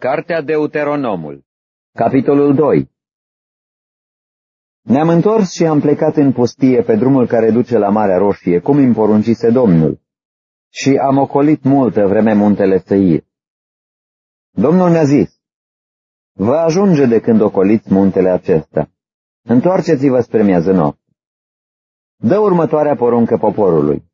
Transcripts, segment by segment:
Cartea Deuteronomul Capitolul 2 Ne-am întors și am plecat în pustie pe drumul care duce la Marea Roșie, cum îmi poruncise Domnul, și am ocolit multă vreme muntele Săir. Domnul mi-a zis, Vă ajunge de când ocoliți muntele acesta. Întoarceți-vă spre miază noapte. Dă următoarea poruncă poporului.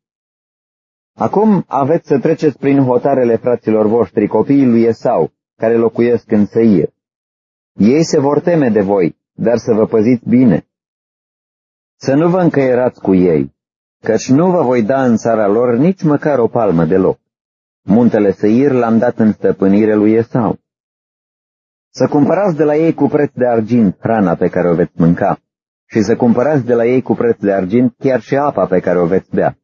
Acum aveți să treceți prin hotarele fraților voștri, copiii lui Esau, care locuiesc în Seir. Ei se vor teme de voi, dar să vă păziți bine. Să nu vă încăierați cu ei, căci nu vă voi da în țara lor nici măcar o palmă deloc. Muntele Seir l-am dat în stăpânire lui Esau. Să cumpărați de la ei cu preț de argint hrana pe care o veți mânca și să cumpărați de la ei cu preț de argint chiar și apa pe care o veți bea.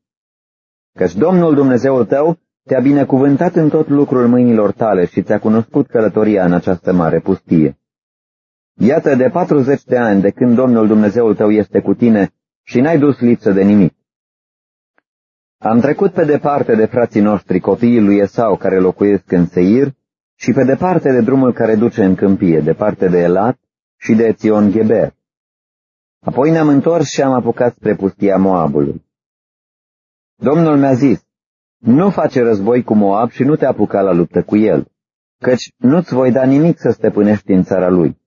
Căci Domnul Dumnezeul tău te-a binecuvântat în tot lucrul mâinilor tale și ți-a cunoscut călătoria în această mare pustie. Iată de patruzeci de ani de când Domnul Dumnezeul tău este cu tine și n-ai dus lipsă de nimic. Am trecut pe departe de frații noștri, copiii lui Esau care locuiesc în Seir, și pe departe de drumul care duce în câmpie, departe de Elat și de Ețion Geber. Apoi ne-am întors și am apucat spre pustia Moabului. Domnul mi-a zis, nu face război cu Moab și nu te apuca la luptă cu el, căci nu-ți voi da nimic să stăpânești în țara lui.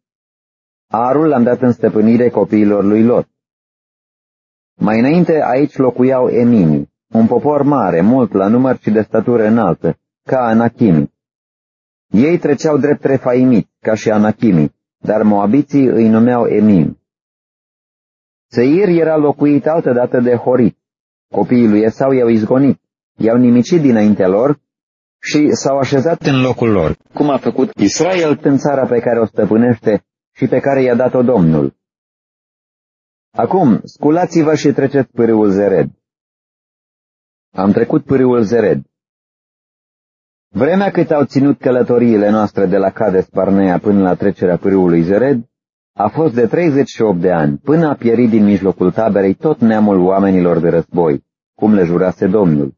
Arul l-am dat în stăpânire copiilor lui Lot. Mai înainte aici locuiau Emini, un popor mare, mult la număr și de statură înaltă, ca Anachimi. Ei treceau drept refaimit, ca și Anachimi, dar moabiții îi numeau Emim. Seir era locuit altădată de Horit. Copiii lui Esau i-au izgonit i-au nimicit dinaintea lor și s-au așezat în locul lor, cum a făcut Israel în țara pe care o stăpânește și pe care i-a dat-o Domnul. Acum, sculați-vă și treceți pârâul Zered. Am trecut pârâul Zered. Vremea cât au ținut călătoriile noastre de la Cades Parnea până la trecerea pârâului Zered a fost de 38 de ani, până a pierit din mijlocul taberei tot neamul oamenilor de război, cum le jurase Domnul.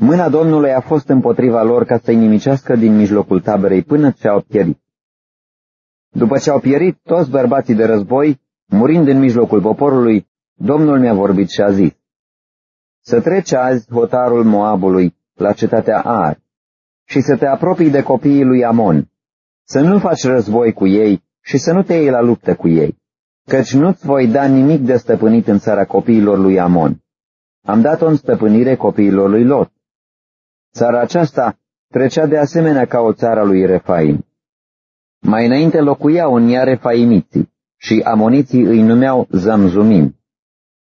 Mâna Domnului a fost împotriva lor ca să-i nimicească din mijlocul taberei până ce au pierit. După ce au pierit toți bărbații de război, murind în mijlocul poporului, Domnul mi-a vorbit și a zis, Să treci azi hotarul Moabului la cetatea Ar și să te apropii de copiii lui Amon, să nu faci război cu ei și să nu te iei la luptă cu ei, căci nu-ți voi da nimic de stăpânit în țara copiilor lui Amon. Am dat-o în stăpânire copiilor lui Lot. Țara aceasta trecea de asemenea ca o țară lui Refaim. Mai înainte locuiau în ea refaimiții și amoniții îi numeau Zamzumim,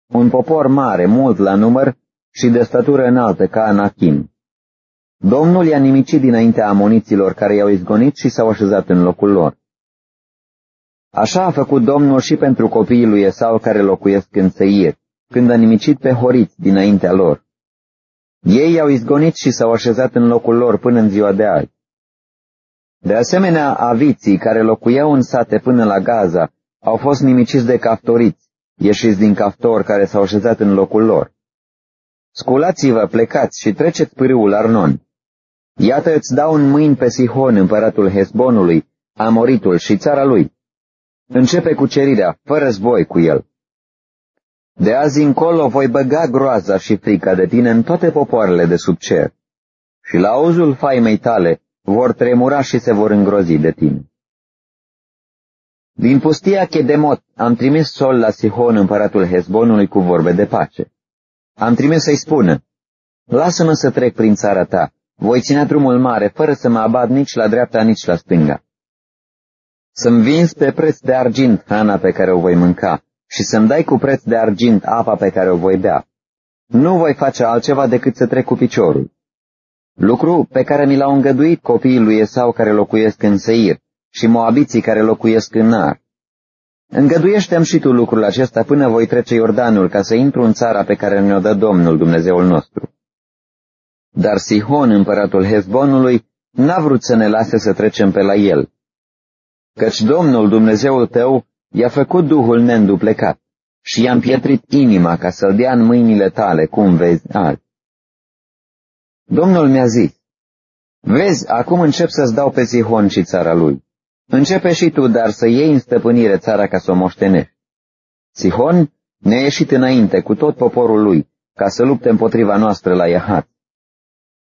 un popor mare, mult la număr și de statură înaltă ca Anachim. Domnul i-a nimicit dinaintea amoniților care i-au izgonit și s-au așezat în locul lor. Așa a făcut Domnul și pentru copiii lui Esau care locuiesc în Seir, când a nimicit pe horiți dinaintea lor. Ei i-au izgonit și s-au așezat în locul lor până în ziua de azi. De asemenea, aviții care locuiau în sate până la Gaza au fost nimiciți de caftoriți, ieșiți din caftor care s-au așezat în locul lor. Sculați-vă, plecați și treceți pârâul Arnon. Iată îți dau în mâini pe Sihon, împăratul Hezbonului, Amoritul și țara lui. Începe cucerirea, fără zboi cu el. De azi încolo voi băga groaza și frica de tine în toate popoarele de sub cer. Și la auzul faimei tale vor tremura și se vor îngrozi de tine. Din pustia Chedemot am trimis sol la Sihon, împăratul Hezbonului, cu vorbe de pace. Am trimis să-i spună, Lasă-mă să trec prin țara ta, voi ține drumul mare, fără să mă abad nici la dreapta, nici la stânga. Să-mi vinzi pe preț de argint hrana pe care o voi mânca și să-mi dai cu preț de argint apa pe care o voi bea. Nu voi face altceva decât să trec cu piciorul. Lucru pe care mi l-au îngăduit copiii lui Esau care locuiesc în Seir și moabiții care locuiesc în Nar. Îngăduiește-mi și tu lucrul acesta până voi trece Iordanul ca să intru în țara pe care ne-o dă Domnul Dumnezeul nostru. Dar Sihon, împăratul Hezbonului, n-a vrut să ne lase să trecem pe la el. Căci Domnul Dumnezeul tău i-a făcut Duhul neînduplecat și i-a împietrit inima ca să-l dea în mâinile tale, cum vezi azi. Domnul mi-a zis, Vezi, acum încep să-ți dau pe Sihon și țara lui. Începe și tu, dar să iei în stăpânire țara ca să o moștenești. Sihon ne-a ieșit înainte cu tot poporul lui, ca să lupte împotriva noastră la Iahat.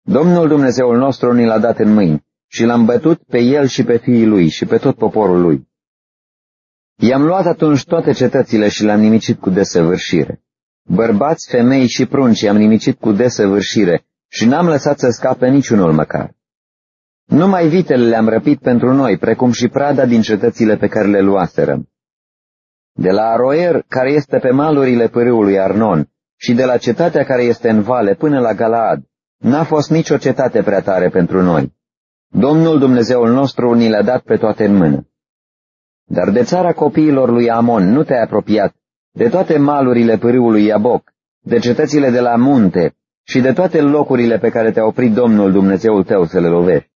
Domnul Dumnezeul nostru ni l-a dat în mâini și l-am bătut pe el și pe fiii lui și pe tot poporul lui. I-am luat atunci toate cetățile și le-am nimicit cu desăvârșire. Bărbați, femei și prunci i-am nimicit cu desăvârșire și n-am lăsat să scape niciunul măcar. Numai vitele le-am răpit pentru noi, precum și prada din cetățile pe care le luaserăm. De la Aroer, care este pe malurile pârâului Arnon, și de la cetatea care este în vale până la Galaad, n-a fost nicio cetate prea tare pentru noi. Domnul Dumnezeul nostru ni le-a dat pe toate în mână. Dar de țara copiilor lui Amon nu te-ai apropiat, de toate malurile pârâului Iaboc, de cetățile de la munte și de toate locurile pe care te-a oprit Domnul Dumnezeul tău să le lovești.